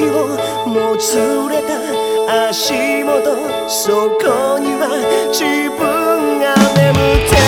時をもつれた足元。そこには自分が眠って